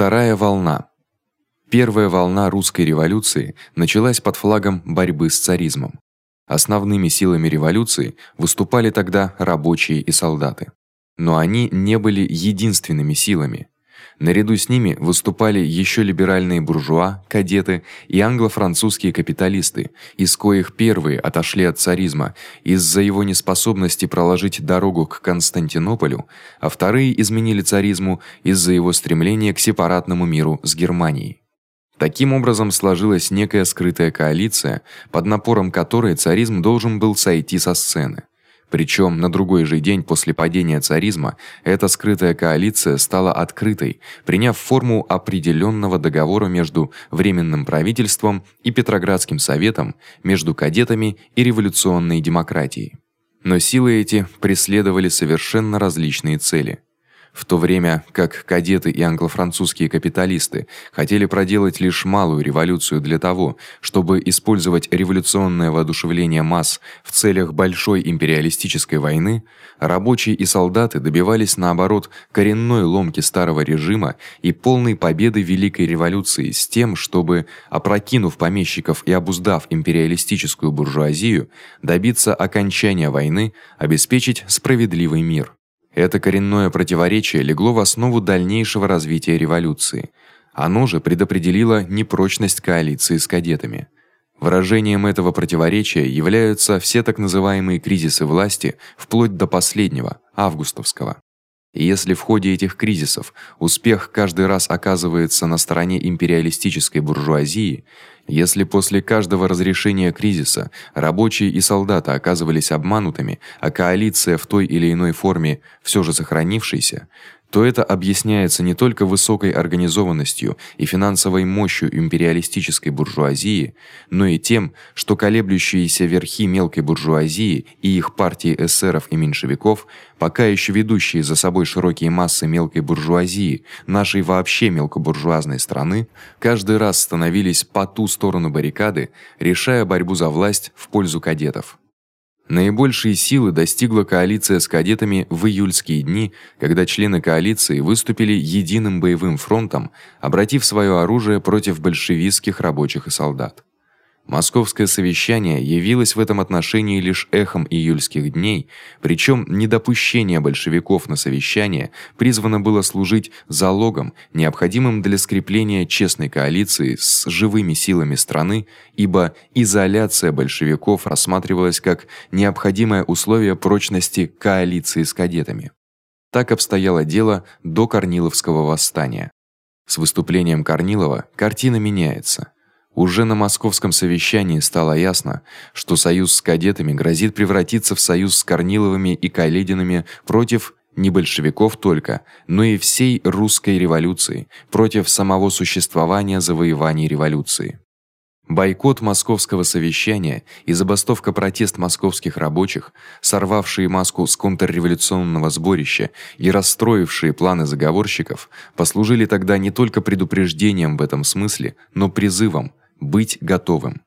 Вторая волна. Первая волна русской революции началась под флагом борьбы с царизмом. Основными силами революции выступали тогда рабочие и солдаты. Но они не были единственными силами. Наряду с ними выступали ещё либеральные буржуа, кадеты и англо-французские капиталисты, из коих первые отошли от царизма из-за его неспособности проложить дорогу к Константинополю, а вторые изменили царизму из-за его стремления к сепаратному миру с Германией. Таким образом сложилась некая скрытая коалиция, под напором которой царизм должен был сойти со сцены. Причём на другой же день после падения царизма эта скрытая коалиция стала открытой, приняв форму определённого договора между временным правительством и Петроградским советом, между кадетами и революционной демократией. Но силы эти преследовали совершенно различные цели в то время как кадеты и англо-французские капиталисты хотели проделать лишь малую революцию для того, чтобы использовать революционное воодушевление масс в целях большой империалистической войны, рабочие и солдаты добивались наоборот коренной ломки старого режима и полной победы великой революции с тем, чтобы опрокинув помещиков и обуздав империалистическую буржуазию, добиться окончания войны, обеспечить справедливый мир. Это коренное противоречие легло в основу дальнейшего развития революции. Оно же предопределило непрочность коалиции с кадетами. Выражением этого противоречия являются все так называемые кризисы власти вплоть до последнего, августовского. И если в ходе этих кризисов успех каждый раз оказывается на стороне империалистической буржуазии, если после каждого разрешения кризиса рабочие и солдаты оказывались обманутыми, а коалиция в той или иной форме всё же сохранившейся, то это объясняется не только высокой организованностью и финансовой мощью империалистической буржуазии, но и тем, что колеблющиеся верхи мелкой буржуазии и их партии эсеров и меньшевиков, пока ещё ведущие за собой широкие массы мелкой буржуазии, нашей вообще мелкобуржуазной страны, каждый раз становились по ту сторону баррикады, решая борьбу за власть в пользу кадетов. Наибольшие силы достигла коалиция с кадетами в июльские дни, когда члены коалиции выступили единым боевым фронтом, обратив своё оружие против большевистских рабочих и солдат. Московское совещание явилось в этом отношении лишь эхом июльских дней, причём недопущение большевиков на совещание призвано было служить залогом, необходимым для скрепления честной коалиции с живыми силами страны, ибо изоляция большевиков рассматривалась как необходимое условие прочности коалиции с кадетами. Так обстояло дело до Корниловского восстания. С выступлением Корнилова картина меняется. Уже на московском совещании стало ясно, что союз с кадетами грозит превратиться в союз с Корниловыми и Калединами против не большевиков только, но и всей русской революции, против самого существования завоеваний революции. Бойкот московского совещания и забастовка протест московских рабочих, сорвавшие маску с контрреволюционного сборища и расстроившие планы заговорщиков, послужили тогда не только предупреждением в этом смысле, но призывом быть готовым.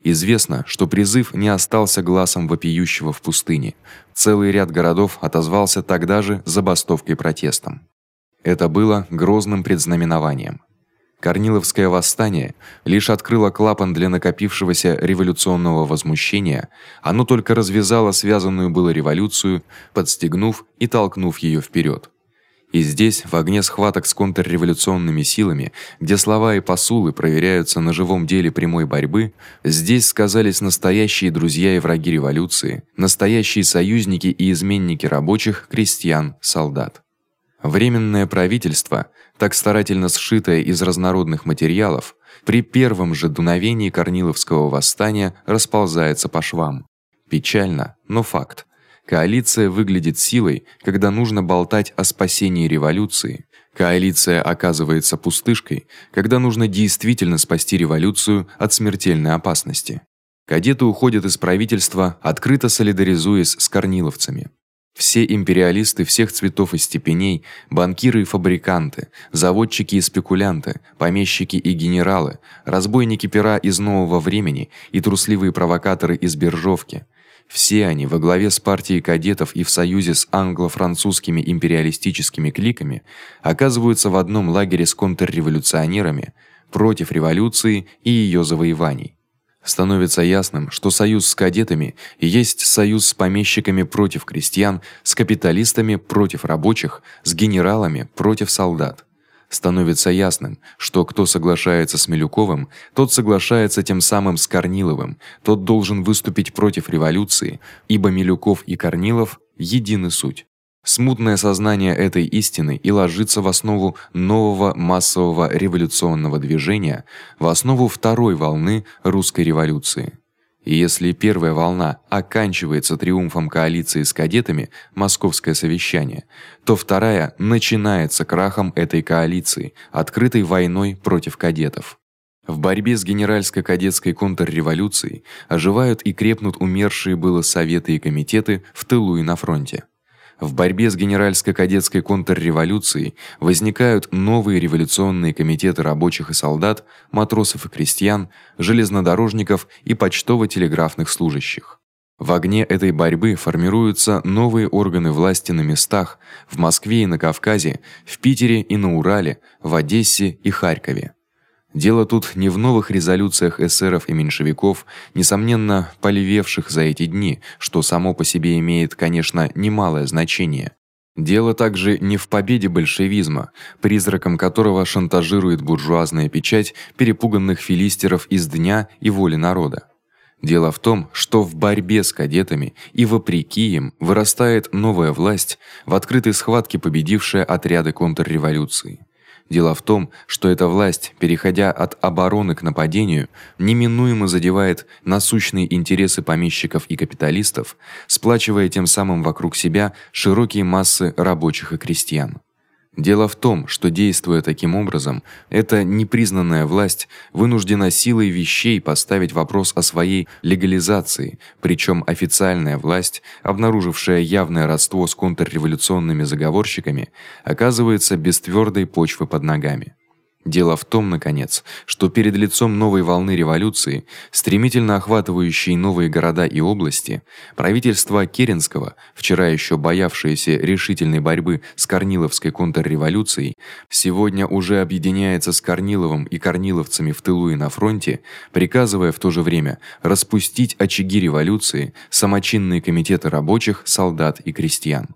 Известно, что призыв не остался гласом вопиющего в пустыне. Целый ряд городов отозвался тогда же забастовкой протестом. Это было грозным предзнаменованием. Корниловское восстание лишь открыло клапан для накопившегося революционного возмущения, оно только развязало связанную было революцию, подстегнув и толкнув её вперёд. И здесь, в огне схваток с контрреволюционными силами, где слова и посулы проверяются на живом деле прямой борьбы, здесь сказались настоящие друзья и враги революции, настоящие союзники и изменники рабочих, крестьян, солдат. Временное правительство, так старательно сшитое из разнородных материалов, при первом же дуновении Корниловского восстания расползается по швам. Печально, но факт. Коалиция выглядит силой, когда нужно болтать о спасении революции. Коалиция оказывается пустышкой, когда нужно действительно спасти революцию от смертельной опасности. Кадеты уходят из правительства, открыто солидаризуясь с корниловцами. Все империалисты всех цветов и степеней, банкиры и фабриканты, заводчики и спекулянты, помещики и генералы, разбойники пера из нового времени и трусливые провокаторы из биржовки – Все они во главе с партией кадетов и в союзе с англо-французскими империалистическими кликами оказываются в одном лагере с контрреволюционерами против революции и её завоеваний. Становится ясным, что союз с кадетами есть союз с помещиками против крестьян, с капиталистами против рабочих, с генералами против солдат становится ясным, что кто соглашается с Милюковым, тот соглашается тем самым с Корниловым, тот должен выступить против революции, ибо Милюков и Корнилов едины суть. Смутное сознание этой истины и ложится в основу нового массового революционного движения, в основу второй волны русской революции. И если первая волна оканчивается триумфом коалиции с кадетами, Московское совещание, то вторая начинается крахом этой коалиции, открытой войной против кадетов. В борьбе с генеральско-кадетской контрреволюцией оживают и крепнут умершие было советы и комитеты в тылу и на фронте. В борьбе с генеральско-кадетской контрреволюцией возникают новые революционные комитеты рабочих и солдат, матросов и крестьян, железнодорожников и почтово-телеграфных служащих. В огне этой борьбы формируются новые органы власти на местах: в Москве и на Кавказе, в Питере и на Урале, в Одессе и Харькове. Дело тут не в новых резолюциях эсеров и меньшевиков, несомненно, полевевших за эти дни, что само по себе имеет, конечно, немалое значение. Дело также не в победе большевизма, призраком которого шантажирует буржуазная печать перепуганных филистеров из дня и воли народа. Дело в том, что в борьбе с кадетами и вопреки им вырастает новая власть, в открытой схватке победившая отряды контрреволюции. Дело в том, что эта власть, переходя от обороны к нападению, неминуемо задевает насущные интересы помещиков и капиталистов, сплачивая тем самым вокруг себя широкие массы рабочих и крестьян. Дело в том, что действуя таким образом, эта непризнанная власть вынуждена силой вещей поставить вопрос о своей легализации, причём официальная власть, обнаружившая явное родство с контрреволюционными заговорщиками, оказывается без твёрдой почвы под ногами. Дело в том, наконец, что перед лицом новой волны революции, стремительно охватывающей новые города и области, правительство Керенского, вчера ещё боявшееся решительной борьбы с Корниловской контрреволюцией, сегодня уже объединяется с Корниловым и корниловцами в тылу и на фронте, приказывая в то же время распустить очаги революции, самочинные комитеты рабочих, солдат и крестьян.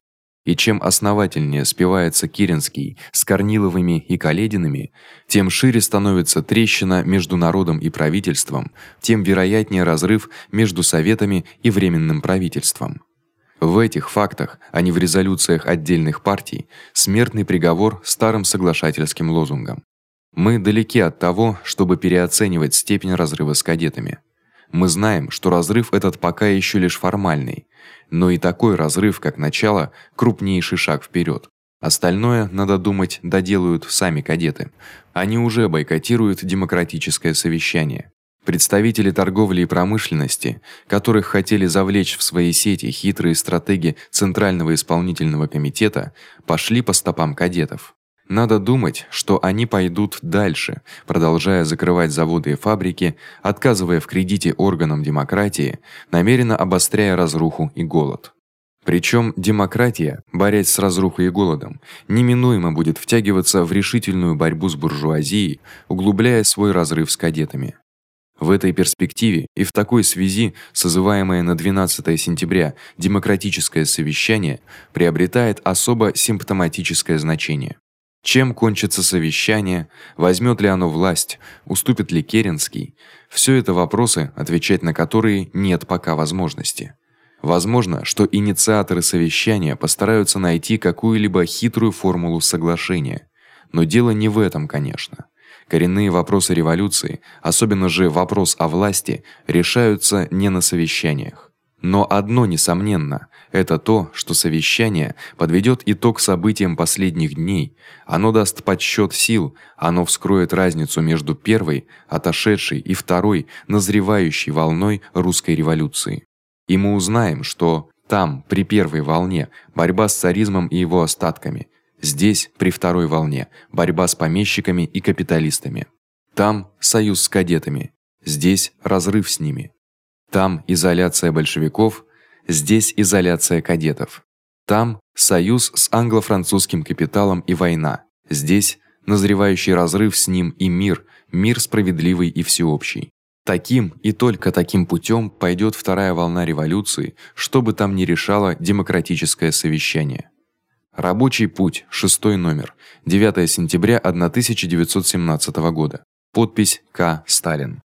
И чем основательнее спивается Киренский с Корниловыми и Калединами, тем шире становится трещина между народом и правительством, тем вероятнее разрыв между советами и временным правительством. В этих фактах, а не в резолюциях отдельных партий, смертный приговор старым соглашательским лозунгам. Мы далеки от того, чтобы переоценивать степень разрыва с кадетами. Мы знаем, что разрыв этот пока ещё лишь формальный, но и такой разрыв, как начало, крупнейший шаг вперед. Остальное, надо думать, доделают сами кадеты. Они уже бойкотируют демократическое совещание. Представители торговли и промышленности, которых хотели завлечь в свои сети хитрые стратеги Центрального исполнительного комитета, пошли по стопам кадетов. Надо думать, что они пойдут дальше, продолжая закрывать заводы и фабрики, отказывая в кредите органам демократии, намеренно обостряя разруху и голод. Причём демократия, борясь с разрухой и голодом, неминуемо будет втягиваться в решительную борьбу с буржуазией, углубляя свой разрыв с кадетами. В этой перспективе и в такой связи созываемое на 12 сентября демократическое совещание приобретает особо симптоматическое значение. Чем кончится совещание, возьмёт ли оно власть, уступит ли Керенский? Всё это вопросы, отвечать на которые нет пока возможности. Возможно, что инициаторы совещания постараются найти какую-либо хитрую формулу соглашения, но дело не в этом, конечно. Коренные вопросы революции, особенно же вопрос о власти, решаются не на совещаниях. Но одно несомненно это то, что совещание подведёт итог событиям последних дней. Оно даст подсчёт сил, оно вскроет разницу между первой, отошедшей и второй, назревающей волной русской революции. И мы узнаем, что там, при первой волне, борьба с царизмом и его остатками. Здесь, при второй волне, борьба с помещиками и капиталистами. Там союз с кадетами. Здесь разрыв с ними. Там изоляция большевиков, Здесь изоляция кадетов. Там союз с англо-французским капиталом и война. Здесь назревающий разрыв с ним и мир, мир справедливый и всеобщий. Таким и только таким путём пойдёт вторая волна революции, что бы там ни решало демократическое совещание. Рабочий путь, шестой номер, 9 сентября 1917 года. Подпись К. Сталин.